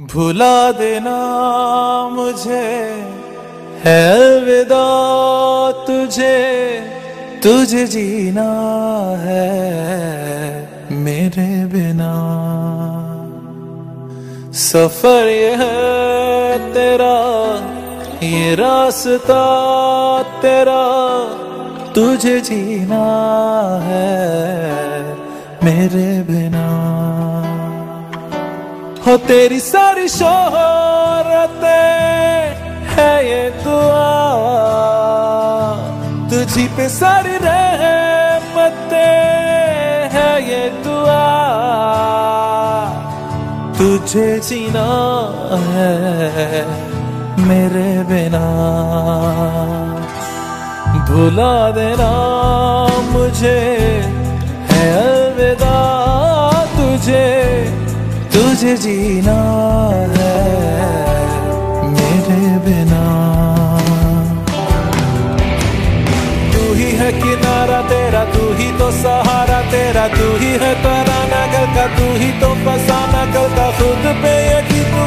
भुला देना मुझे, है अलविदा तुझे तुझे जीना है मेरे बिना। सफ़र ये है तेरा, ये रास्ता तेरा, तुझे जीना है मेरे बिना। हो तेरी सारी शोहरते, है ये दुआ। तुझी पे सारी रहमते, है ये दुआ। तुझे जीना है मेरे बिना। भुला देना मुझे। तुझे जीना है मेरे बिना। तू ही है किनारा, तेरा तू ही तो सहारा, तेरा तू ही है तराना गल का, तू ही तो फसाना गल खुद पे यकीन तू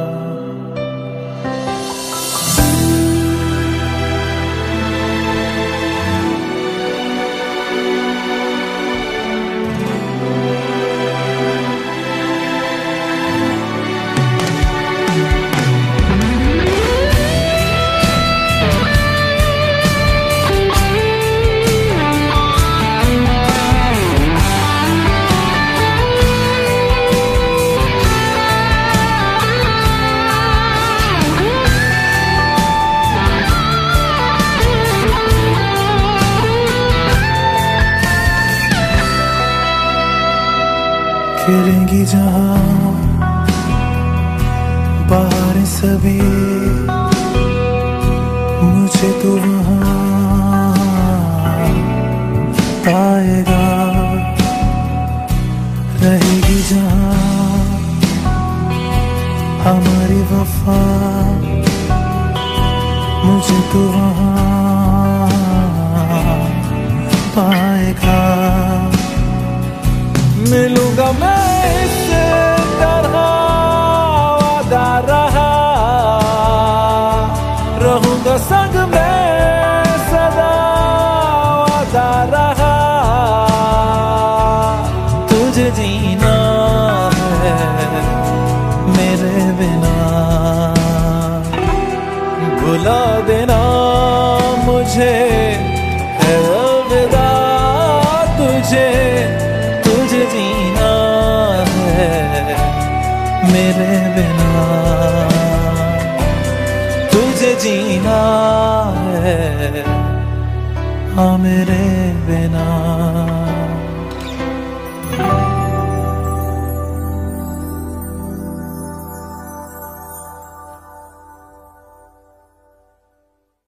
खिलेंगी जहाँ बाहर सभी। मुझे तो वहाँ पाएगा रहेगी जहाँ हमारी वफा। मुझे तो वहाँ मुझे है तुझे तुझे जीना है मेरे बिना। तुझे जीना है हाँ मेरे बिना।